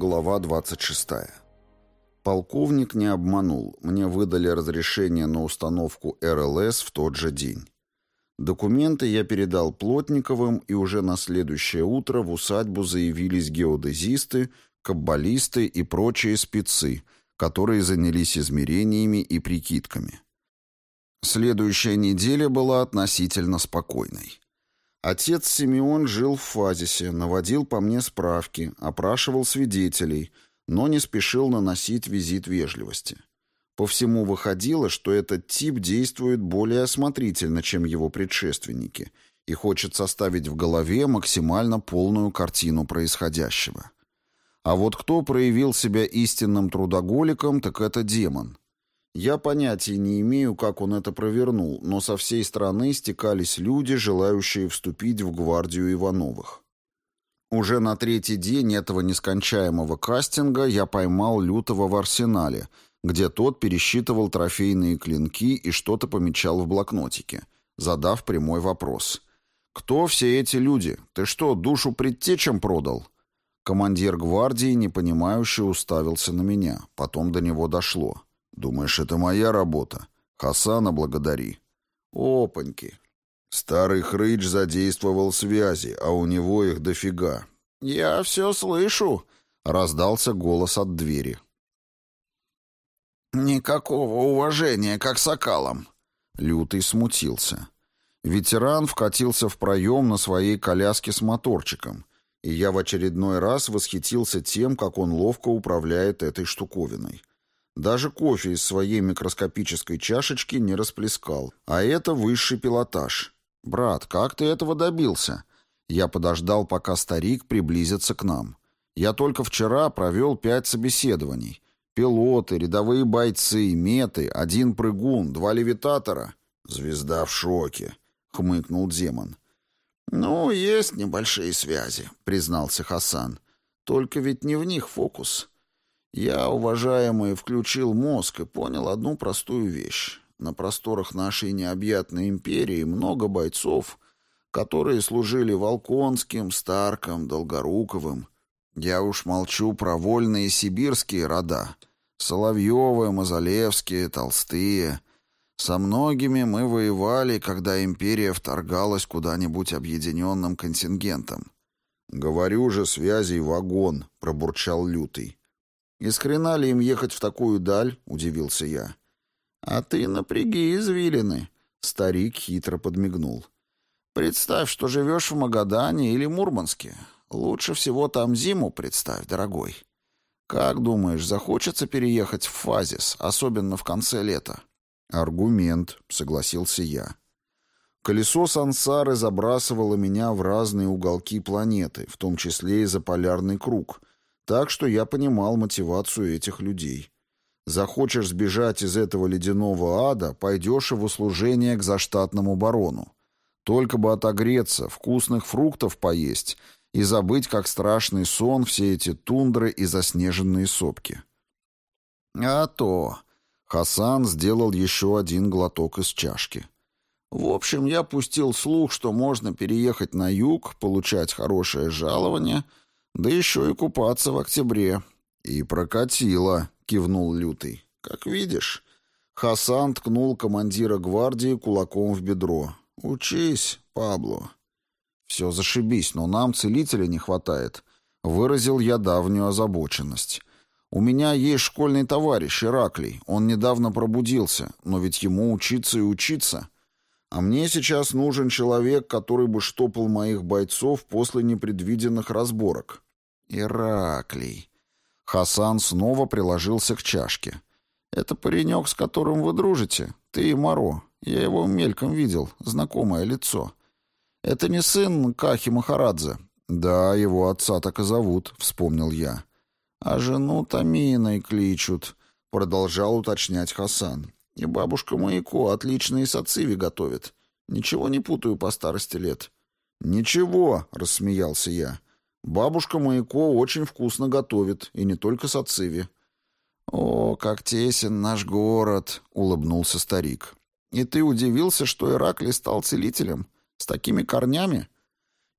Глава 26. Полковник не обманул. Мне выдали разрешение на установку РЛС в тот же день. Документы я передал Плотниковым, и уже на следующее утро в усадьбу заявились геодезисты, каббалисты и прочие спецы, которые занялись измерениями и прикидками. Следующая неделя была относительно спокойной. Отец Симеон жил в Фазисе, наводил по мне справки, опрашивал свидетелей, но не спешил наносить визит вежливости. По всему выходило, что этот тип действует более осмотрительно, чем его предшественники, и хочет составить в голове максимально полную картину происходящего. А вот кто проявил себя истинным трудоголиком, так это демон. Я понятия не имею, как он это провернул, но со всей страны стекались люди, желающие вступить в гвардию Ивановых. Уже на третий день этого нескончаемого кастинга я поймал Лютого в арсенале, где тот пересчитывал трофейные клинки и что-то помечал в блокнотике, задав прямой вопрос. «Кто все эти люди? Ты что, душу предтечам продал?» Командир гвардии, непонимающе, уставился на меня. Потом до него дошло. Думаешь, это моя работа? Хасана благодари. Опаньки. Старый хрыч задействовал связи, а у него их дофига. Я все слышу, раздался голос от двери. Никакого уважения, как сокалам. Лютый смутился. Ветеран вкатился в проем на своей коляске с моторчиком, и я в очередной раз восхитился тем, как он ловко управляет этой штуковиной. Даже кофе из своей микроскопической чашечки не расплескал. А это высший пилотаж. «Брат, как ты этого добился?» Я подождал, пока старик приблизится к нам. Я только вчера провел пять собеседований. Пилоты, рядовые бойцы, меты, один прыгун, два левитатора. «Звезда в шоке», — хмыкнул демон. «Ну, есть небольшие связи», — признался Хасан. «Только ведь не в них фокус. Я, уважаемый, включил мозг и понял одну простую вещь. На просторах нашей необъятной империи много бойцов, которые служили Волконским, Старком, Долгоруковым. Я уж молчу про вольные сибирские рода. Соловьевы, Мазалевские, Толстые. Со многими мы воевали, когда империя вторгалась куда-нибудь объединенным контингентом. «Говорю же, связей вагон», — пробурчал Лютый. «И ли им ехать в такую даль?» — удивился я. «А ты напряги извилины», — старик хитро подмигнул. «Представь, что живешь в Магадане или Мурманске. Лучше всего там зиму представь, дорогой. Как думаешь, захочется переехать в Фазис, особенно в конце лета?» «Аргумент», — согласился я. Колесо сансары забрасывало меня в разные уголки планеты, в том числе и за полярный круг — так что я понимал мотивацию этих людей. Захочешь сбежать из этого ледяного ада, пойдешь и в услужение к заштатному барону. Только бы отогреться, вкусных фруктов поесть и забыть, как страшный сон, все эти тундры и заснеженные сопки. А то... Хасан сделал еще один глоток из чашки. В общем, я пустил слух, что можно переехать на юг, получать хорошее жалование — да еще и купаться в октябре. И прокатило, кивнул Лютый. Как видишь. Хасан ткнул командира гвардии кулаком в бедро. Учись, Пабло. Все зашибись, но нам целителя не хватает. Выразил я давнюю озабоченность. У меня есть школьный товарищ, Ираклий. Он недавно пробудился, но ведь ему учиться и учиться. А мне сейчас нужен человек, который бы штопал моих бойцов после непредвиденных разборок. Ираклий. Хасан снова приложился к чашке. Это паренек, с которым вы дружите? Ты и Маро. Я его мельком видел. Знакомое лицо. Это не сын Кахи Махарадзе? Да, его отца так и зовут, вспомнил я. А жену Таминой кличут, продолжал уточнять Хасан. И бабушка Маяко отлично и сациви готовит. Ничего не путаю по старости лет. Ничего, рассмеялся я. Бабушка Маяко очень вкусно готовит, и не только сациви. О, как тесен наш город, улыбнулся старик. И ты удивился, что Ираклий стал целителем с такими корнями?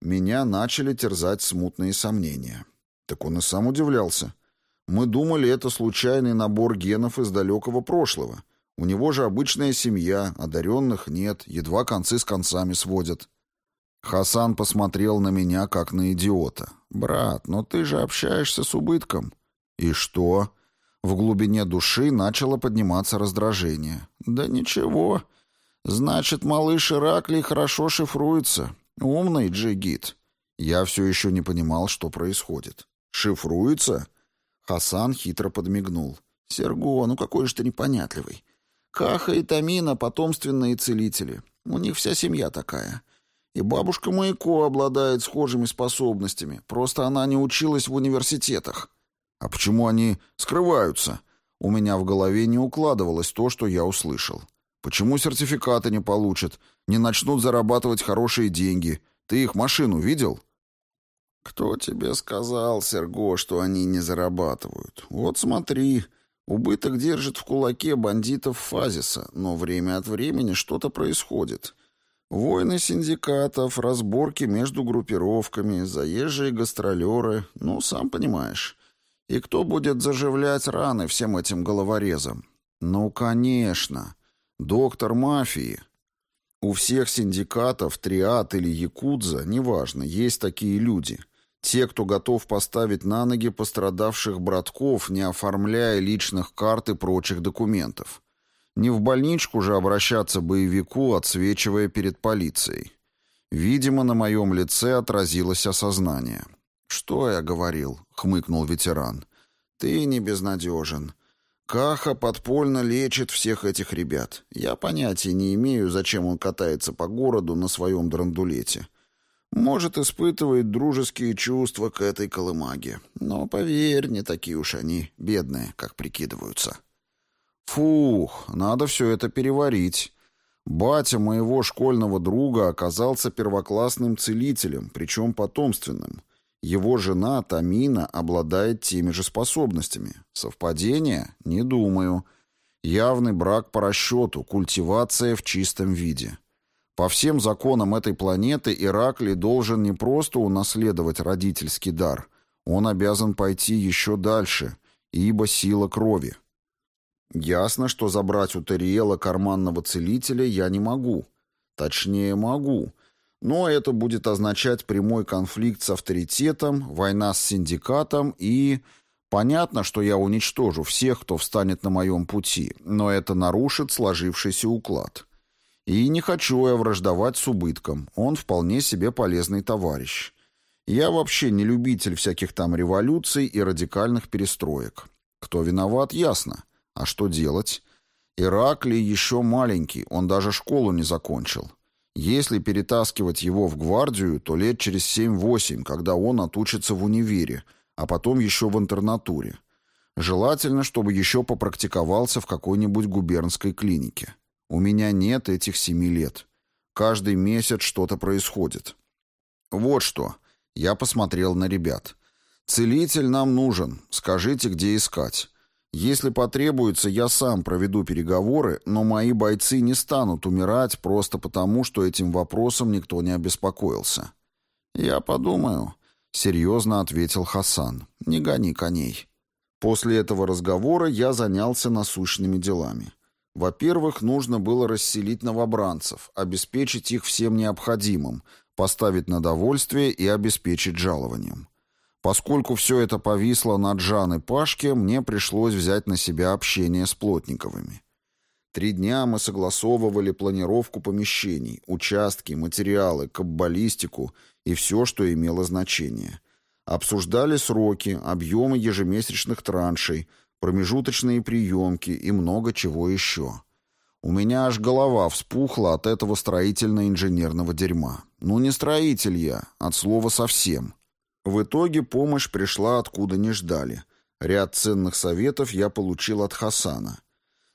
Меня начали терзать смутные сомнения. Так он и сам удивлялся. Мы думали, это случайный набор генов из далекого прошлого. У него же обычная семья, одаренных нет, едва концы с концами сводят. Хасан посмотрел на меня, как на идиота. «Брат, но ты же общаешься с убытком». «И что?» В глубине души начало подниматься раздражение. «Да ничего. Значит, малыш Ираклий хорошо шифруется. Умный джигит». Я все еще не понимал, что происходит. «Шифруется?» Хасан хитро подмигнул. «Серго, ну какой же ты непонятливый. Каха и Тамина — потомственные целители. У них вся семья такая. И бабушка Маяко обладает схожими способностями. Просто она не училась в университетах». А почему они скрываются? У меня в голове не укладывалось то, что я услышал. Почему сертификаты не получат? Не начнут зарабатывать хорошие деньги? Ты их машину видел? Кто тебе сказал, Серго, что они не зарабатывают? Вот смотри, убыток держит в кулаке бандитов Фазиса, но время от времени что-то происходит. Войны синдикатов, разборки между группировками, заезжие гастролеры, ну, сам понимаешь. И кто будет заживлять раны всем этим головорезам? Ну, конечно, доктор мафии. У всех синдикатов, триад или якудза, неважно, есть такие люди. Те, кто готов поставить на ноги пострадавших братков, не оформляя личных карт и прочих документов. Не в больничку же обращаться боевику, отсвечивая перед полицией. Видимо, на моем лице отразилось осознание. «Что я говорил?» — хмыкнул ветеран. «Ты не безнадежен. Каха подпольно лечит всех этих ребят. Я понятия не имею, зачем он катается по городу на своем драндулете. Может, испытывает дружеские чувства к этой колымаге. Но, поверь, не такие уж они бедные, как прикидываются». «Фух, надо все это переварить». Батя моего школьного друга оказался первоклассным целителем, причем потомственным. Его жена Тамина обладает теми же способностями. Совпадение? Не думаю. Явный брак по расчету, культивация в чистом виде. По всем законам этой планеты Ираклий должен не просто унаследовать родительский дар, он обязан пойти еще дальше, ибо сила крови. Ясно, что забрать у Терриела карманного целителя я не могу. Точнее, могу, но это будет означать прямой конфликт с авторитетом, война с синдикатом и... Понятно, что я уничтожу всех, кто встанет на моем пути, но это нарушит сложившийся уклад. И не хочу я враждовать с убытком, он вполне себе полезный товарищ. Я вообще не любитель всяких там революций и радикальных перестроек. Кто виноват, ясно. А что делать? Ираклий еще маленький, он даже школу не закончил. Если перетаскивать его в гвардию, то лет через 7-8, когда он отучится в универе, а потом еще в интернатуре. Желательно, чтобы еще попрактиковался в какой-нибудь губернской клинике. У меня нет этих семи лет. Каждый месяц что-то происходит. Вот что. Я посмотрел на ребят. Целитель нам нужен. Скажите, где искать. Если потребуется, я сам проведу переговоры, но мои бойцы не станут умирать просто потому, что этим вопросом никто не обеспокоился. Я подумаю, серьезно ответил Хасан. Не гони коней. После этого разговора я занялся насущными делами. Во-первых, нужно было расселить новобранцев, обеспечить их всем необходимым, поставить на довольствие и обеспечить жалованием. Поскольку все это повисло на Джан и Пашке, мне пришлось взять на себя общение с Плотниковыми. Три дня мы согласовывали планировку помещений, участки, материалы, каббалистику и все, что имело значение. Обсуждали сроки, объемы ежемесячных траншей, промежуточные приемки и много чего еще. У меня аж голова вспухла от этого строительно-инженерного дерьма. Ну не строитель я, от слова совсем. В итоге помощь пришла откуда не ждали. Ряд ценных советов я получил от Хасана.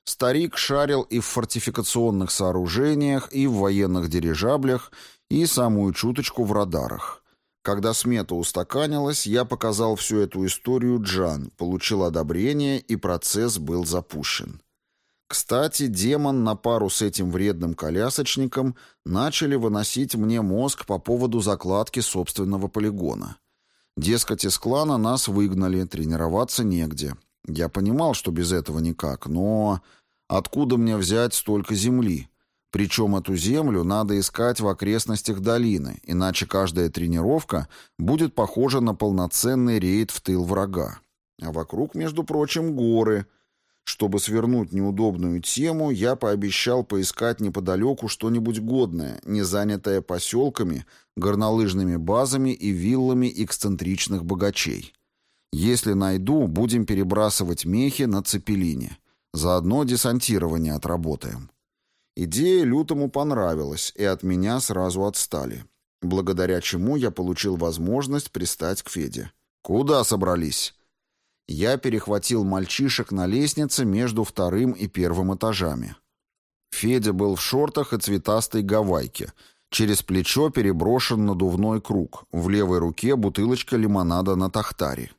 Старик шарил и в фортификационных сооружениях, и в военных дирижаблях, и самую чуточку в радарах. Когда смета устаканилась, я показал всю эту историю Джан, получил одобрение, и процесс был запущен. Кстати, демон на пару с этим вредным колясочником начали выносить мне мозг по поводу закладки собственного полигона. Дескать, из клана нас выгнали, тренироваться негде. Я понимал, что без этого никак, но откуда мне взять столько земли? Причем эту землю надо искать в окрестностях долины, иначе каждая тренировка будет похожа на полноценный рейд в тыл врага. А вокруг, между прочим, горы. Чтобы свернуть неудобную тему, я пообещал поискать неподалеку что-нибудь годное, не занятое поселками, горнолыжными базами и виллами эксцентричных богачей. Если найду, будем перебрасывать мехи на цепелине. Заодно десантирование отработаем. Идея Лютому понравилась, и от меня сразу отстали. Благодаря чему я получил возможность пристать к Феде. «Куда собрались?» Я перехватил мальчишек на лестнице между вторым и первым этажами. Федя был в шортах и цветастой гавайке. Через плечо переброшен надувной круг. В левой руке бутылочка лимонада на тахтаре.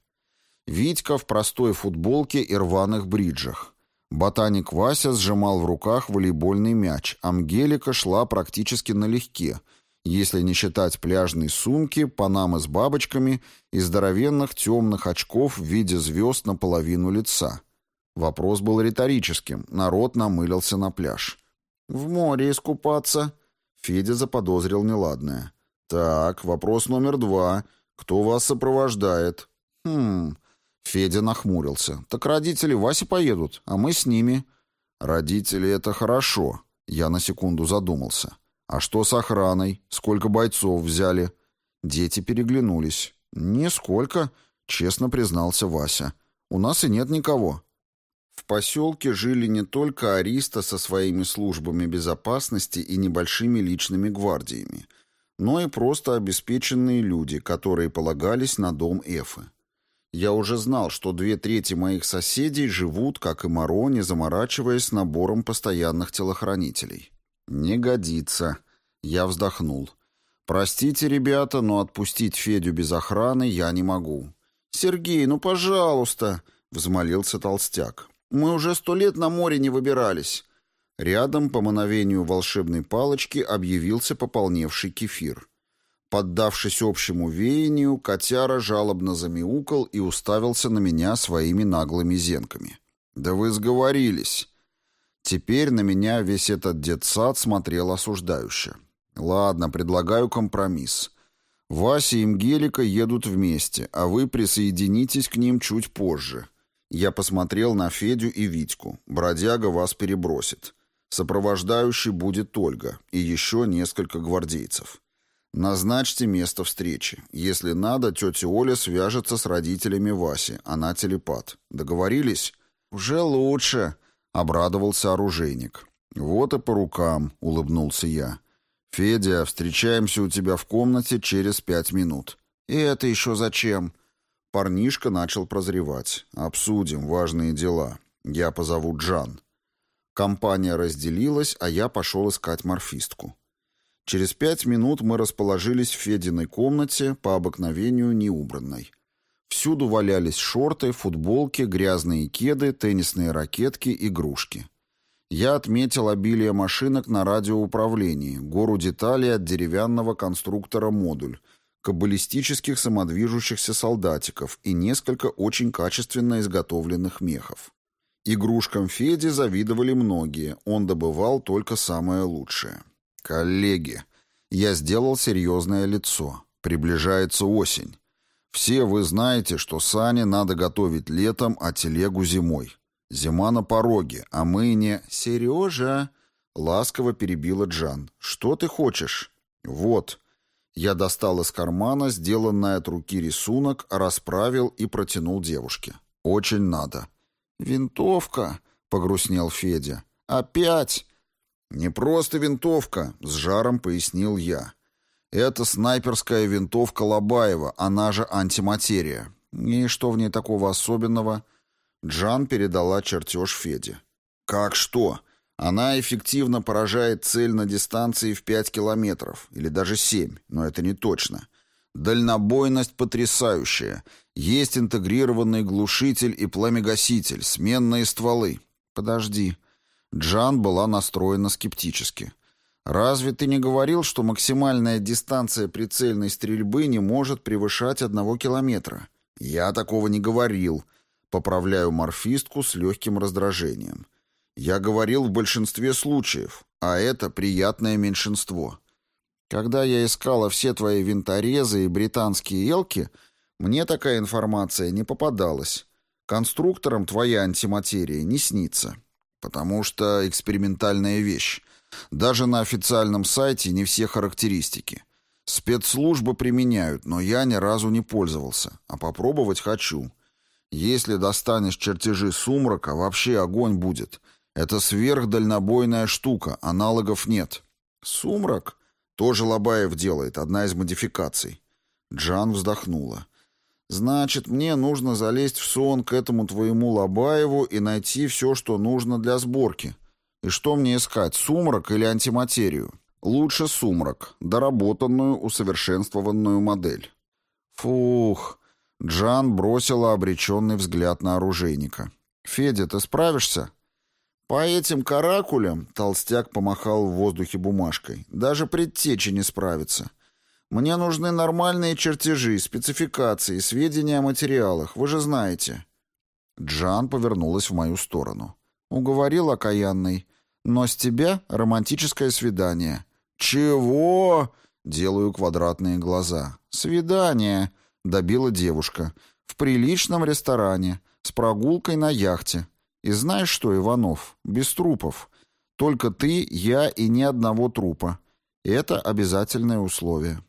Витька в простой футболке и рваных бриджах. Ботаник Вася сжимал в руках волейбольный мяч, а Мгелика шла практически налегке, если не считать пляжной сумки, панамы с бабочками и здоровенных темных очков в виде звезд наполовину лица. Вопрос был риторическим, народ намылился на пляж. «В море искупаться?» Федя заподозрил неладное. «Так, вопрос номер два. Кто вас сопровождает?» «Хм, Федя нахмурился. «Так родители Васи поедут, а мы с ними». «Родители — это хорошо», — я на секунду задумался. «А что с охраной? Сколько бойцов взяли?» Дети переглянулись. «Нисколько», — честно признался Вася. «У нас и нет никого». В поселке жили не только ариста со своими службами безопасности и небольшими личными гвардиями, но и просто обеспеченные люди, которые полагались на дом Эфы. Я уже знал, что две трети моих соседей живут, как и Моро, не заморачиваясь набором постоянных телохранителей. «Не годится». Я вздохнул. «Простите, ребята, но отпустить Федю без охраны я не могу». «Сергей, ну пожалуйста!» — взмолился толстяк. «Мы уже сто лет на море не выбирались». Рядом, по мановению волшебной палочки, объявился пополневший кефир. Поддавшись общему веянию, котяра жалобно замяукал и уставился на меня своими наглыми зенками. «Да вы сговорились!» Теперь на меня весь этот детсад смотрел осуждающе. «Ладно, предлагаю компромисс. Вася и Мгелика едут вместе, а вы присоединитесь к ним чуть позже. Я посмотрел на Федю и Витьку. Бродяга вас перебросит. Сопровождающий будет Ольга и еще несколько гвардейцев. Назначьте место встречи. Если надо, тетя Оля свяжется с родителями Васи. Она телепат. Договорились? Уже лучше, обрадовался оружейник. Вот и по рукам, улыбнулся я. Федя, встречаемся у тебя в комнате через пять минут. И это еще зачем? Парнишка начал прозревать. Обсудим важные дела. Я позову Джан. Компания разделилась, а я пошел искать морфистку. Через пять минут мы расположились в Фединой комнате, по обыкновению неубранной. Всюду валялись шорты, футболки, грязные кеды, теннисные ракетки, игрушки. Я отметил обилие машинок на радиоуправлении, гору деталей от деревянного конструктора «Модуль», каббалистических самодвижущихся солдатиков и несколько очень качественно изготовленных мехов. Игрушкам Феди завидовали многие, он добывал только самое лучшее. «Коллеги, я сделал серьезное лицо. Приближается осень. Все вы знаете, что сани надо готовить летом, а телегу зимой. Зима на пороге, а мы не...» «Сережа!» — ласково перебила Джан. «Что ты хочешь?» «Вот». Я достал из кармана сделанный от руки рисунок, расправил и протянул девушке. «Очень надо». «Винтовка», — погрустнел Федя. «Опять!» «Не просто винтовка», — с жаром пояснил я. «Это снайперская винтовка Лобаева, она же антиматерия. И что в ней такого особенного?» Джан передала чертеж Феде. «Как что? Она эффективно поражает цель на дистанции в 5 километров, или даже 7, но это не точно. Дальнобойность потрясающая. Есть интегрированный глушитель и пламегаситель, сменные стволы. Подожди, Джан была настроена скептически. Разве ты не говорил, что максимальная дистанция прицельной стрельбы не может превышать одного километра? Я такого не говорил. Поправляю морфистку с легким раздражением. Я говорил в большинстве случаев, а это приятное меньшинство. Когда я искала все твои винторезы и британские елки, мне такая информация не попадалась. Конструкторам твоя антиматерия не снится. Потому что экспериментальная вещь. Даже на официальном сайте не все характеристики. Спецслужбы применяют, но я ни разу не пользовался. А попробовать хочу. Если достанешь чертежи сумрака, вообще огонь будет. Это сверхдальнобойная штука, аналогов нет. Сумрак? Тоже Лобаев делает, одна из модификаций. Джан вздохнула. Значит, мне нужно залезть в сон к этому твоему Лобаеву и найти все, что нужно для сборки. И что мне искать, сумрак или антиматерию? Лучше сумрак, доработанную, усовершенствованную модель. Фух. Джан бросила обреченный взгляд на оружейника. «Федя, ты справишься?» «По этим каракулям», — толстяк помахал в воздухе бумажкой, — «даже предтечи не справится. Мне нужны нормальные чертежи, спецификации, сведения о материалах, вы же знаете». Джан повернулась в мою сторону. «Уговорил окаянный. Но с тебя романтическое свидание». «Чего?» — делаю квадратные глаза. «Свидание», — добила девушка. «В приличном ресторане, с прогулкой на яхте. И знаешь что, Иванов, без трупов. Только ты, я и ни одного трупа. Это обязательное условие.